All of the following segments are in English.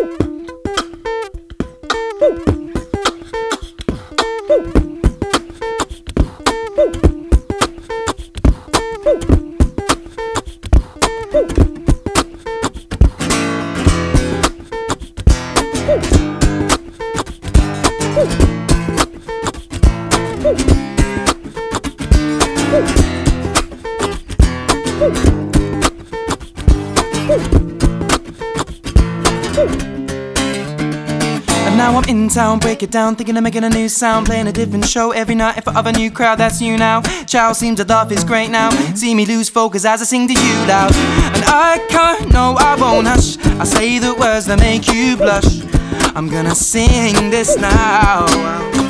Woo! Now I'm in town, break it down, thinking of making a new sound, playing a different show every night. If I have a new crowd, that's you now. Chow seems to love is great now. See me lose focus as I sing to you loud. And I can't, no, I won't hush. I say the words that make you blush. I'm gonna sing this now.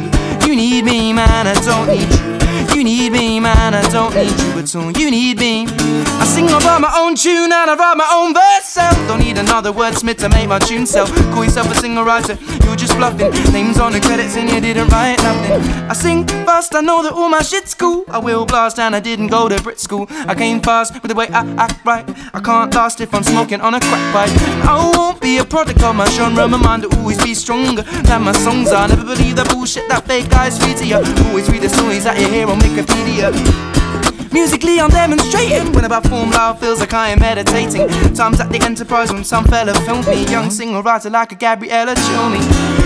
You need me, man, I don't need you. You need me, man, I don't need you at all. You need me. I sing I write my own tune and I write my own verse. Self. Don't need another wordsmith to make my tune sell. Call yourself a singer writer, you're just bluffing. Names on the credits and you didn't write nothing. I sing fast, I know that all my shit's cool. I will blast and I didn't go to Brit school. I came fast with the way I act right. I can't last if I'm smoking on a crack pipe. I won't be a product of my genre. My mind will always be stronger than my songs are. Never believe the bullshit that fake guys feed to you. Always read the stories that you hear on Wikipedia. Musically, I'm demonstrating. When I perform loud, feels like I am meditating. Times at the Enterprise when some fella filmed me. Young singer writer like a Gabriella Cilmi.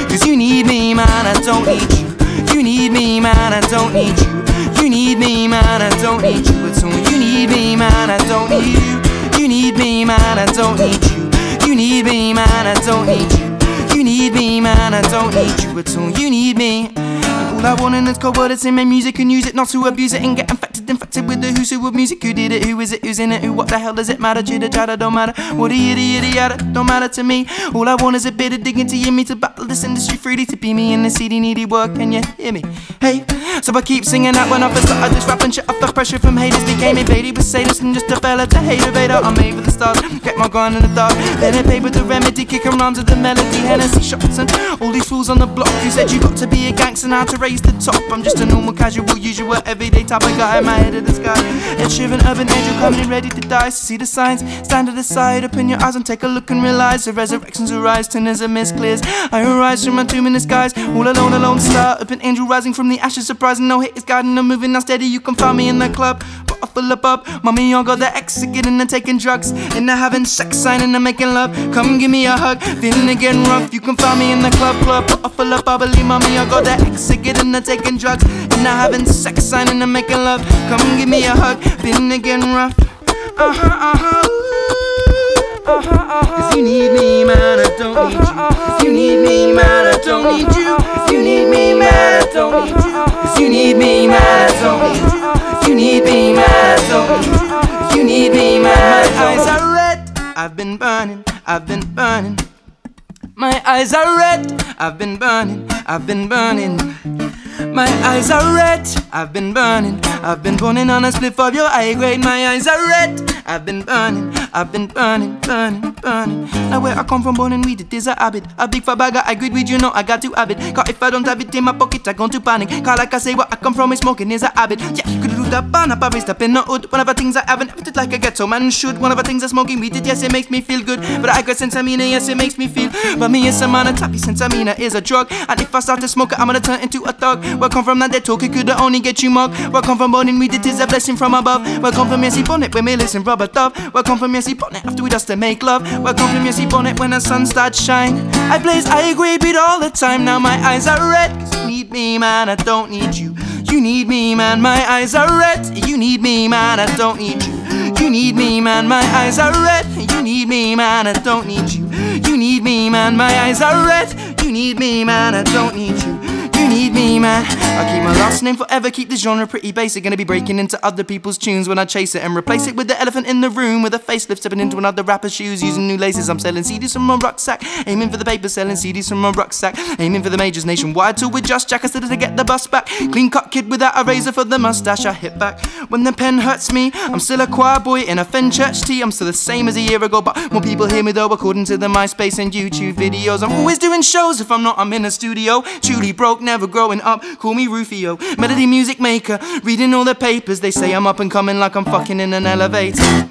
Cause you need me, man, I don't need you. You need me, man, I don't need you. You need me, man, I don't need you at all. You need me, man, I don't need you. You need me, man, I don't need you. You need me, man, I don't need you. Need me, man, I don't need you at all. You need me. And all I want in this cold world is to make music and use it, not to abuse it and get infected, infected with the who's who of music. Who did it? Who is it? Who's in it? Who? What the hell does it matter? Chitter chatter don't matter. What a yitty yitty yada don't matter to me. All I want is a bit of dignity in me to battle this industry freely to be me in the CD needy work. Can you hear me? Hey, so I keep singing that when I first started this rapping shit off the pressure from haters became invaded with sadist and just a fella to hate a vader. I'm made for the stars, get my gun in the dark. Then it paid with the remedy, kicking rhymes with the melody, Hennessy shots and all these fools on the block who said you got to be a gangster now to raise the top. I'm just a normal, casual, usual, everyday type of guy. My head of the sky, and Sheeran, urban angel coming in ready to die. So see the signs, stand at the side, open your eyes and take a look and realize the resurrections arise. Tin as a mist clears, I arise from my tomb in the skies, all alone, alone star. Open angel rising from the ashes, surprising no hit is guiding, I'm moving now steady. You can find me in the club. Bottle full of up. mommy, I got the exit, getting and taking drugs, and I'm having sex, signing and making love. Come give me a hug, feeling it getting rough. You can find me in the club, club, bottle full I believe, mommy, I got the exit, getting and taking drugs, and I'm having sex, signing and making love. Come give me a hug, feeling it getting rough. Uh huh, uh huh. Uh huh, uh huh. Cause you need me, man, I don't need you. Cause you need me, man, I don't need you. Cause you need me, man, I don't need you. Cause you need me, man, I don't need you. You need me, don't need you. You need me, man, my eyes are red. I've been burning, I've been burning. My eyes are red, I've been burning, I've been burning. My eyes are red, I've been burning, I've been burning on a split of your eye grade. My eyes are red, I've been burning, I've been burning, burning, burning. Now where I come from, burning weed, it is a habit. A big fat bag, I agreed with you know I got to have it. Cause if I don't have it in my pocket, I go to panic. Cause like I say, where I come from is smoking is a habit. Yeah, could do that ban up, I up in the hood. One of the things I haven't acted like a ghetto man should. One of the things I smoking weed, it yes, it makes me feel good. But I got mean, yes, it makes me feel. But me is a man, a tappy it is a drug. And if I start to smoke it, I'm gonna turn into a thug. Where come from that they talk, it could only get you mugged. Where come from burning weed, it is a blessing from above. Where come from yes, bonnet when we listen rubber dub. Where come from yes, bonnet after we dust to make love. Where come from yes, bonnet when the sun starts shine. I blaze, I agree beat all the time. Now my eyes are red, cause you need me, man, I don't need you. You need me, man, my eyes are red. You need me, man, I don't need you. You need me, man, my eyes are red. You need me, man, I don't need you. You need me, man, my eyes are red. You need me, man, I don't need you. Me, man. I keep my last name forever, keep the genre pretty basic. Gonna be breaking into other people's tunes when I chase it and replace it with the elephant in the room with a facelift, stepping into another rapper's shoes using new laces. I'm selling CDs from my rucksack, aiming for the paper, selling CDs from my rucksack, aiming for the majors nationwide. till we're just Jack, I still to get the bus back. Clean cut kid without a razor for the mustache. I hit back when the pen hurts me. I'm still a choir boy in a Fenchurch tee. I'm still the same as a year ago, but more people hear me though, according to the MySpace and YouTube videos. I'm always doing shows. If I'm not, I'm in a studio. Truly broke, never growing up. Call me Rufio, melody music maker. Reading all the papers, they say I'm up and coming like I'm fucking in an elevator.